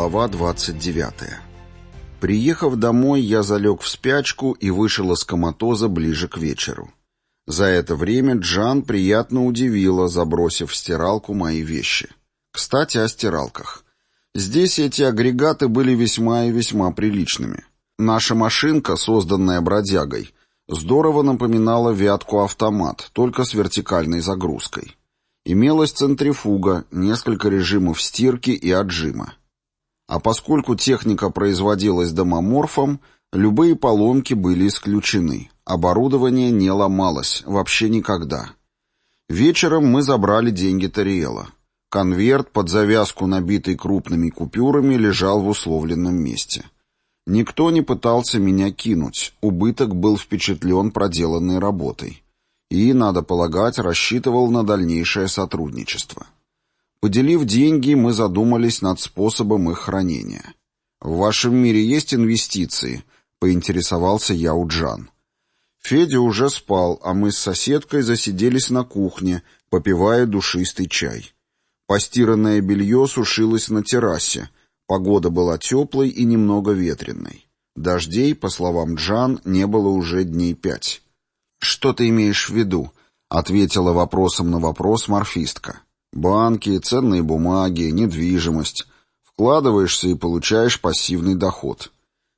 Глава 29. Приехав домой, я залег в спячку и вышел из коматоза ближе к вечеру. За это время Джан приятно удивила, забросив в стиралку мои вещи. Кстати, о стиралках. Здесь эти агрегаты были весьма и весьма приличными. Наша машинка, созданная бродягой, здорово напоминала вятку-автомат, только с вертикальной загрузкой. Имелась центрифуга, несколько режимов стирки и отжима. А поскольку техника производилась домоморфом, любые поломки были исключены. Оборудование не ломалось, вообще никогда. Вечером мы забрали деньги Тариэла. Конверт под завязку, набитый крупными купюрами, лежал в условленном месте. Никто не пытался меня кинуть, убыток был впечатлен проделанной работой. И, надо полагать, рассчитывал на дальнейшее сотрудничество. Поделив деньги, мы задумались над способом их хранения. «В вашем мире есть инвестиции?» — поинтересовался я у Джан. Федя уже спал, а мы с соседкой засиделись на кухне, попивая душистый чай. Постиранное белье сушилось на террасе. Погода была теплой и немного ветреной. Дождей, по словам Джан, не было уже дней пять. «Что ты имеешь в виду?» — ответила вопросом на вопрос морфистка. Банки, ценные бумаги, недвижимость. Вкладываешься и получаешь пассивный доход.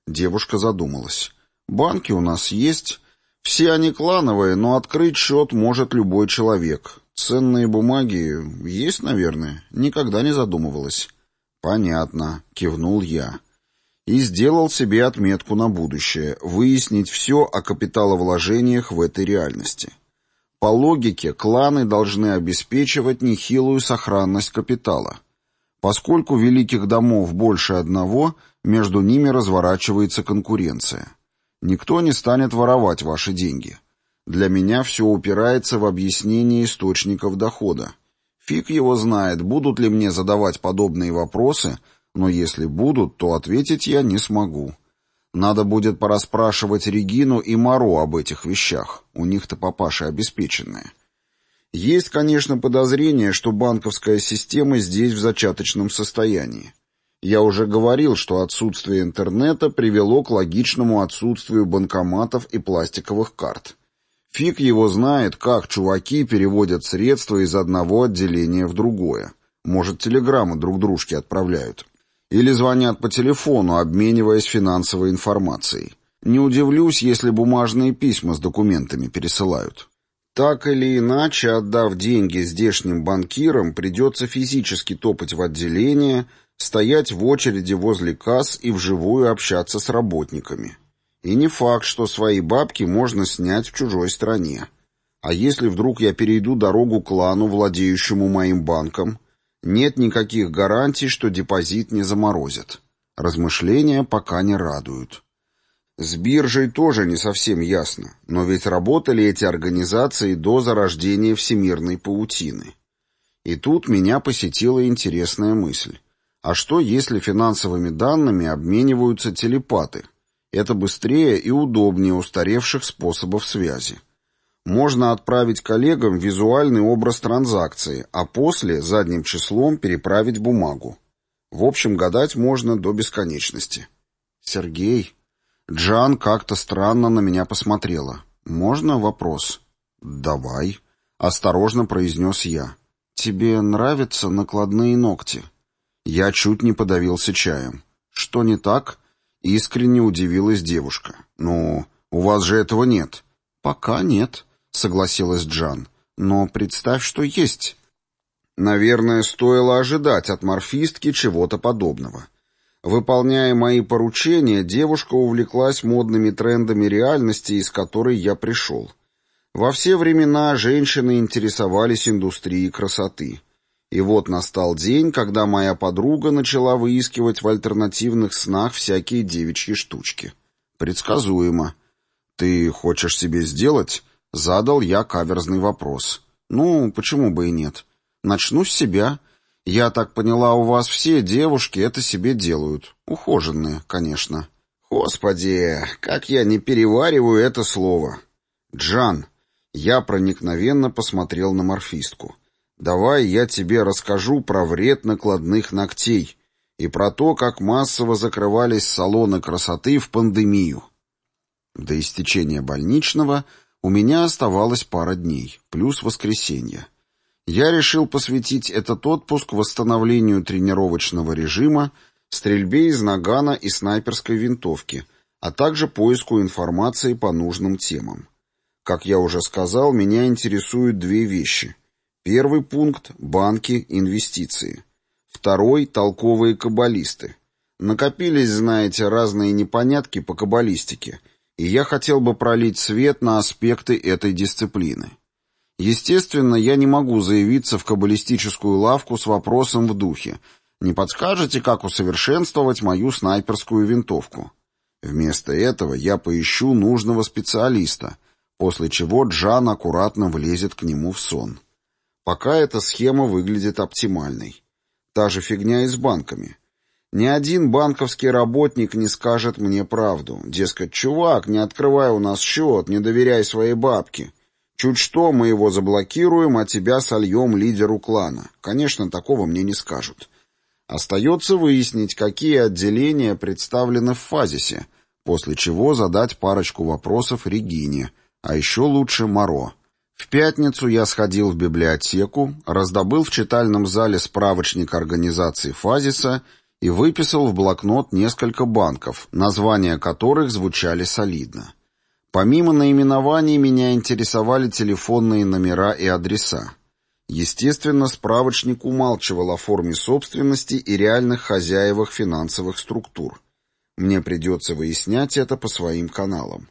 Девушка задумалась. Банки у нас есть. Все они клановые, но открыть счет может любой человек. Ценные бумаги есть, наверное. Никогда не задумывалась. Понятно, кивнул я. И сделал себе отметку на будущее. Выяснить все о капиталовложениях в этой реальности. По логике, кланы должны обеспечивать нехилую сохранность капитала. Поскольку великих домов больше одного, между ними разворачивается конкуренция. Никто не станет воровать ваши деньги. Для меня все упирается в объяснение источников дохода. Фиг его знает, будут ли мне задавать подобные вопросы, но если будут, то ответить я не смогу. Надо будет порасспрашивать Регину и Маро об этих вещах. У них-то папаши обеспеченные. Есть, конечно, подозрение, что банковская система здесь в зачаточном состоянии. Я уже говорил, что отсутствие интернета привело к логичному отсутствию банкоматов и пластиковых карт. Фиг его знает, как чуваки переводят средства из одного отделения в другое. Может, телеграммы друг дружке отправляют. Или звонят по телефону, обмениваясь финансовой информацией. Не удивлюсь, если бумажные письма с документами пересылают. Так или иначе, отдав деньги здешним банкирам, придется физически топать в отделение, стоять в очереди возле касс и вживую общаться с работниками. И не факт, что свои бабки можно снять в чужой стране. А если вдруг я перейду дорогу клану, владеющему моим банком, нет никаких гарантий, что депозит не заморозят. Размышления пока не радуют. С биржей тоже не совсем ясно, но ведь работали эти организации до зарождения всемирной паутины. И тут меня посетила интересная мысль. А что, если финансовыми данными обмениваются телепаты? Это быстрее и удобнее устаревших способов связи. Можно отправить коллегам визуальный образ транзакции, а после задним числом переправить бумагу. В общем, гадать можно до бесконечности. Сергей. Джан как-то странно на меня посмотрела. Можно вопрос? Давай. Осторожно произнес я. Тебе нравятся накладные ногти? Я чуть не подавился чаем. Что не так? Искренне удивилась девушка. Ну, у вас же этого нет. Пока нет. — согласилась Джан. «Но представь, что есть». Наверное, стоило ожидать от морфистки чего-то подобного. Выполняя мои поручения, девушка увлеклась модными трендами реальности, из которой я пришел. Во все времена женщины интересовались индустрией красоты. И вот настал день, когда моя подруга начала выискивать в альтернативных снах всякие девичьи штучки. Предсказуемо. «Ты хочешь себе сделать?» Задал я каверзный вопрос. Ну, почему бы и нет? Начну с себя. Я так поняла, у вас все девушки это себе делают. Ухоженные, конечно. Господи, как я не перевариваю это слово. Джан, я проникновенно посмотрел на морфистку. Давай я тебе расскажу про вред накладных ногтей. и про то, как массово закрывались салоны красоты в пандемию. До истечения больничного у меня оставалось пара дней, плюс воскресенье. Я решил посвятить этот отпуск восстановлению тренировочного режима, стрельбе из нагана и снайперской винтовки, а также поиску информации по нужным темам. Как я уже сказал, меня интересуют две вещи. Первый пункт – банки, инвестиции. Второй – толковые каббалисты. Накопились, знаете, разные непонятки по каббалистике, и я хотел бы пролить свет на аспекты этой дисциплины. Естественно, я не могу заявиться в каббалистическую лавку с вопросом в духе «Не подскажете, как усовершенствовать мою снайперскую винтовку?» Вместо этого я поищу нужного специалиста, после чего Джан аккуратно влезет к нему в сон. Пока эта схема выглядит оптимальной. Та же фигня и с банками. Ни один банковский работник не скажет мне правду. Дескать, чувак, не открывай у нас счет, не доверяй своей бабке. Чуть что, мы его заблокируем, а тебя сольем лидеру клана. Конечно, такого мне не скажут. Остается выяснить, какие отделения представлены в фазисе, после чего задать парочку вопросов Регине, а еще лучше Моро. В пятницу я сходил в библиотеку, раздобыл в читальном зале справочник организации Фазиса выписал в блокнот несколько банков, названия которых звучали солидно. Помимо наименований меня интересовали телефонные номера и адреса. Естественно, справочник умалчивал о форме собственности и реальных хозяевах финансовых структур. Мне придется выяснять это по своим каналам.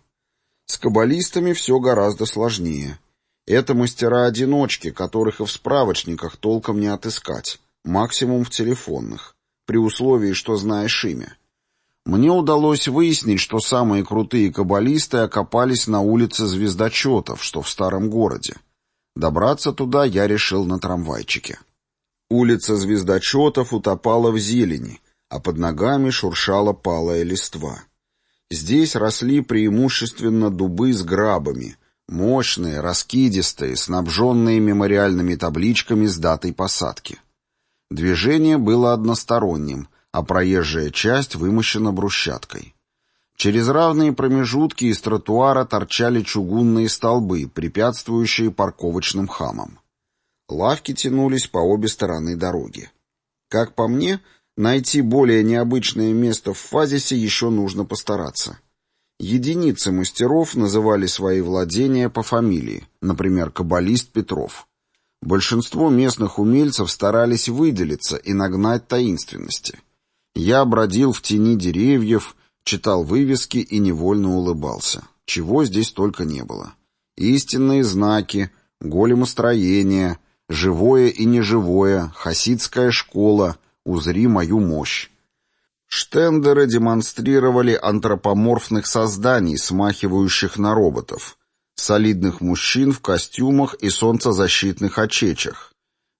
С каббалистами все гораздо сложнее. Это мастера-одиночки, которых и в справочниках толком не отыскать, максимум в телефонных, при условии, что знаешь имя. Мне удалось выяснить, что самые крутые каббалисты окопались на улице Звездочетов, что в старом городе. Добраться туда я решил на трамвайчике. Улица Звездочетов утопала в зелени, а под ногами шуршала палая листва. Здесь росли преимущественно дубы с грабами, мощные, раскидистые, снабженные мемориальными табличками с датой посадки. Движение было односторонним — а проезжая часть вымощена брусчаткой. Через равные промежутки из тротуара торчали чугунные столбы, препятствующие парковочным хамам. Лавки тянулись по обе стороны дороги. Как по мне, найти более необычное место в фазисе еще нужно постараться. Единицы мастеров называли свои владения по фамилии, например, каббалист Петров. Большинство местных умельцев старались выделиться и нагнать таинственности – я бродил в тени деревьев, читал вывески и невольно улыбался. Чего здесь только не было. Истинные знаки, големостроение, живое и неживое, хасидская школа, узри мою мощь. Штендеры демонстрировали антропоморфных созданий, смахивающих на роботов, солидных мужчин в костюмах и солнцезащитных очечах,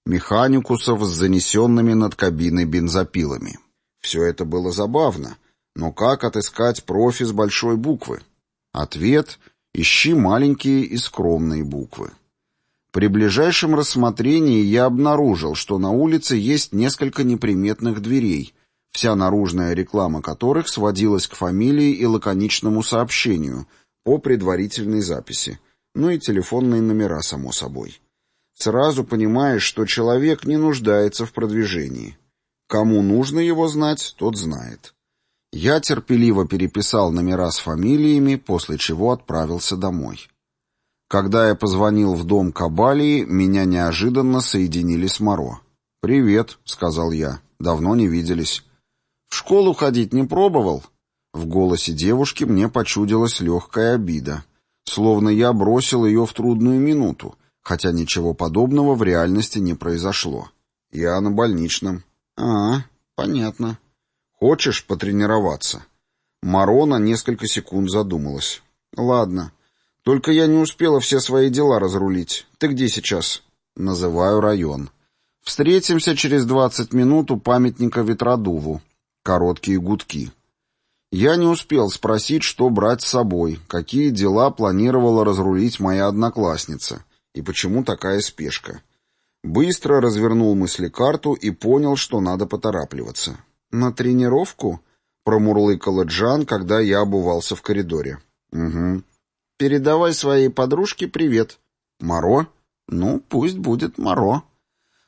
механикусов с занесенными над кабиной бензопилами. Все это было забавно, но как отыскать профи с большой буквы? Ответ — ищи маленькие и скромные буквы. При ближайшем рассмотрении я обнаружил, что на улице есть несколько неприметных дверей, вся наружная реклама которых сводилась к фамилии и лаконичному сообщению по предварительной записи, ну и телефонные номера, само собой. Сразу понимаешь, что человек не нуждается в продвижении. Кому нужно его знать, тот знает. Я терпеливо переписал номера с фамилиями, после чего отправился домой. Когда я позвонил в дом Кабалии, меня неожиданно соединили с Моро. «Привет», — сказал я, — «давно не виделись». «В школу ходить не пробовал?» В голосе девушки мне почудилась легкая обида, словно я бросил ее в трудную минуту, хотя ничего подобного в реальности не произошло. «Я на больничном». «А, понятно. Хочешь потренироваться?» Марона несколько секунд задумалась. «Ладно. Только я не успела все свои дела разрулить. Ты где сейчас?» «Называю район. Встретимся через двадцать минут у памятника Ветродуву. Короткие гудки». Я не успел спросить, что брать с собой, какие дела планировала разрулить моя одноклассница и почему такая спешка. Быстро развернул мысли карту и понял, что надо поторапливаться. «На тренировку?» — промурлыкала Джан, когда я обувался в коридоре. «Угу. Передавай своей подружке привет». «Моро?» «Ну, пусть будет Моро».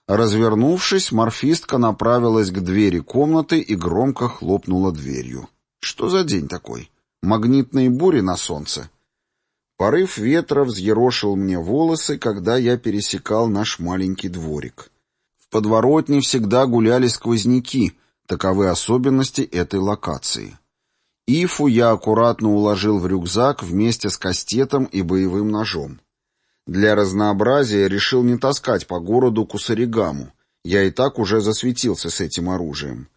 Развернувшись, морфистка направилась к двери комнаты и громко хлопнула дверью. «Что за день такой? Магнитные бури на солнце?» Порыв ветра взъерошил мне волосы, когда я пересекал наш маленький дворик. В подворотне всегда гуляли сквозняки, таковы особенности этой локации. Ифу я аккуратно уложил в рюкзак вместе с кастетом и боевым ножом. Для разнообразия решил не таскать по городу кусаригаму. Я и так уже засветился с этим оружием.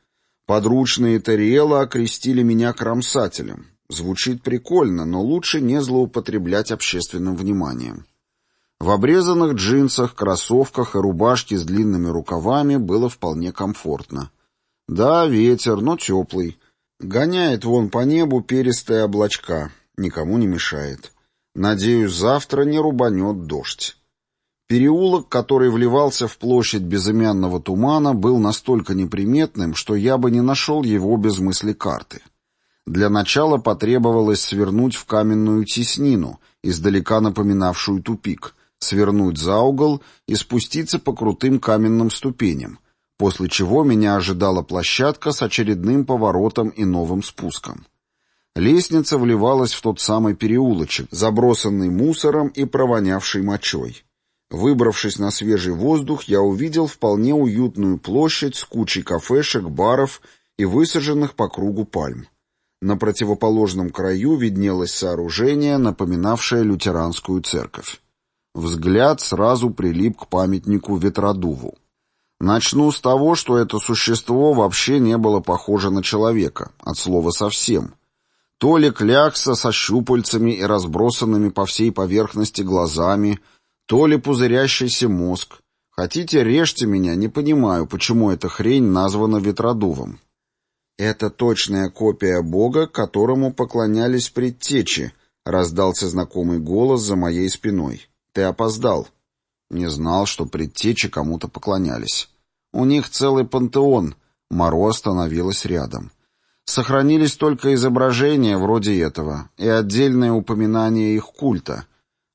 Подручные Тариэла окрестили меня кромсателем. Звучит прикольно, но лучше не злоупотреблять общественным вниманием. В обрезанных джинсах, кроссовках и рубашке с длинными рукавами было вполне комфортно. Да, ветер, но теплый. Гоняет вон по небу перистые облачка. Никому не мешает. Надеюсь, завтра не рубанет дождь. Переулок, который вливался в площадь безымянного тумана, был настолько неприметным, что я бы не нашел его без мысли карты. Для начала потребовалось свернуть в каменную теснину, издалека напоминавшую тупик, свернуть за угол и спуститься по крутым каменным ступеням, после чего меня ожидала площадка с очередным поворотом и новым спуском. Лестница вливалась в тот самый переулочек, забросанный мусором и провонявший мочой. Выбравшись на свежий воздух, я увидел вполне уютную площадь с кучей кафешек, баров и высаженных по кругу пальм. На противоположном краю виднелось сооружение, напоминавшее лютеранскую церковь. Взгляд сразу прилип к памятнику Ветродуву. Начну с того, что это существо вообще не было похоже на человека, от слова совсем. То ли клякса со щупальцами и разбросанными по всей поверхности глазами, то ли пузырящийся мозг. Хотите, режьте меня, не понимаю, почему эта хрень названа ветродувом. Это точная копия бога, которому поклонялись предтечи, раздался знакомый голос за моей спиной. Ты опоздал. Не знал, что предтечи кому-то поклонялись. У них целый пантеон. Моро остановилась рядом. Сохранились только изображения вроде этого и отдельное упоминание их культа.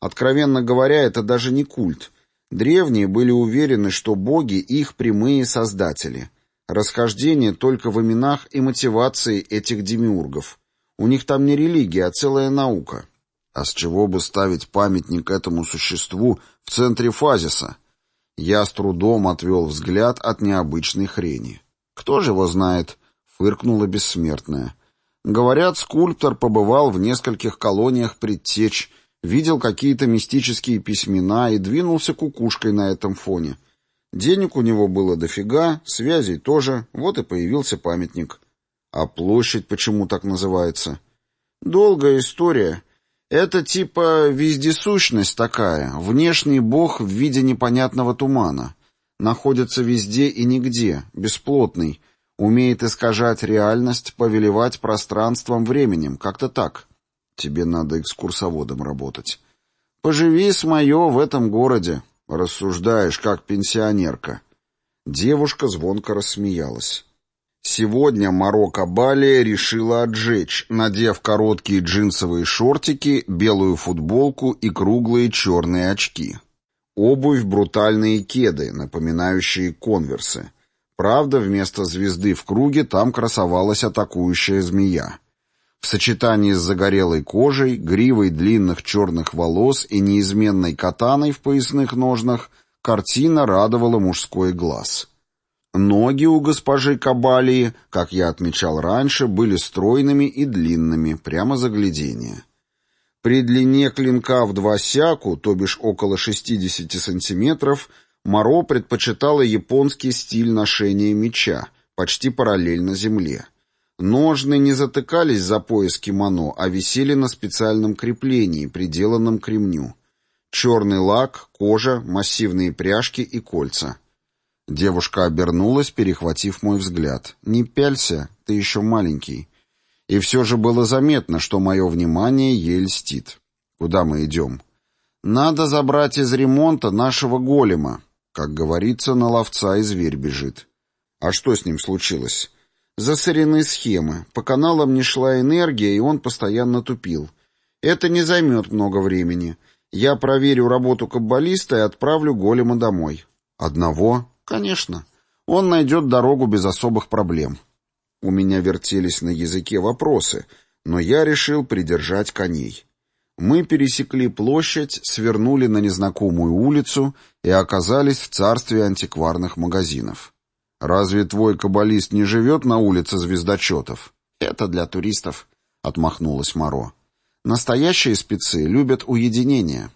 Откровенно говоря, это даже не культ. Древние были уверены, что боги — их прямые создатели. Расхождение только в именах и мотивации этих демиургов. У них там не религия, а целая наука. А с чего бы ставить памятник этому существу в центре фазиса? Я с трудом отвел взгляд от необычной хрени. Кто же его знает? фыркнула бессмертная. Говорят, скульптор побывал в нескольких колониях предтеч, видел какие-то мистические письмена и двинулся кукушкой на этом фоне. Денег у него было дофига, связей тоже, вот и появился памятник. А площадь почему так называется? Долгая история. Это типа вездесущность такая, внешний бог в виде непонятного тумана. Находится везде и нигде, бесплотный, Умеет искажать реальность, повелевать пространством, временем, как-то так. Тебе надо экскурсоводом работать. Поживи с моё в этом городе. Рассуждаешь, как пенсионерка. Девушка звонко рассмеялась. Сегодня Марокко Бали решила отжечь, надев короткие джинсовые шортики, белую футболку и круглые черные очки. Обувь брутальные кеды, напоминающие конверсы. Правда, вместо звезды в круге там красовалась атакующая змея. В сочетании с загорелой кожей, гривой длинных черных волос и неизменной катаной в поясных ножнах картина радовала мужской глаз. Ноги у госпожи Кабалии, как я отмечал раньше, были стройными и длинными, прямо заглядение. При длине клинка в два сяку, то бишь около 60 сантиметров, Моро предпочитала японский стиль ношения меча, почти параллельно земле. Ножны не затыкались за пояс кимоно, а висели на специальном креплении, приделанном к ремню. Черный лак, кожа, массивные пряжки и кольца. Девушка обернулась, перехватив мой взгляд. «Не пялься, ты еще маленький». И все же было заметно, что мое внимание ей льстит. «Куда мы идем?» «Надо забрать из ремонта нашего голема», как говорится, на ловца и зверь бежит. А что с ним случилось? Засорены схемы. По каналам не шла энергия, и он постоянно тупил. Это не займет много времени. Я проверю работу каббалиста и отправлю голема домой. Одного? Конечно. Он найдет дорогу без особых проблем. У меня вертелись на языке вопросы, но я решил придержать коней. Мы пересекли площадь, свернули на незнакомую улицу и оказались в царстве антикварных магазинов. «Разве твой каббалист не живет на улице звездочетов?» «Это для туристов», — отмахнулась Моро. «Настоящие спецы любят уединение.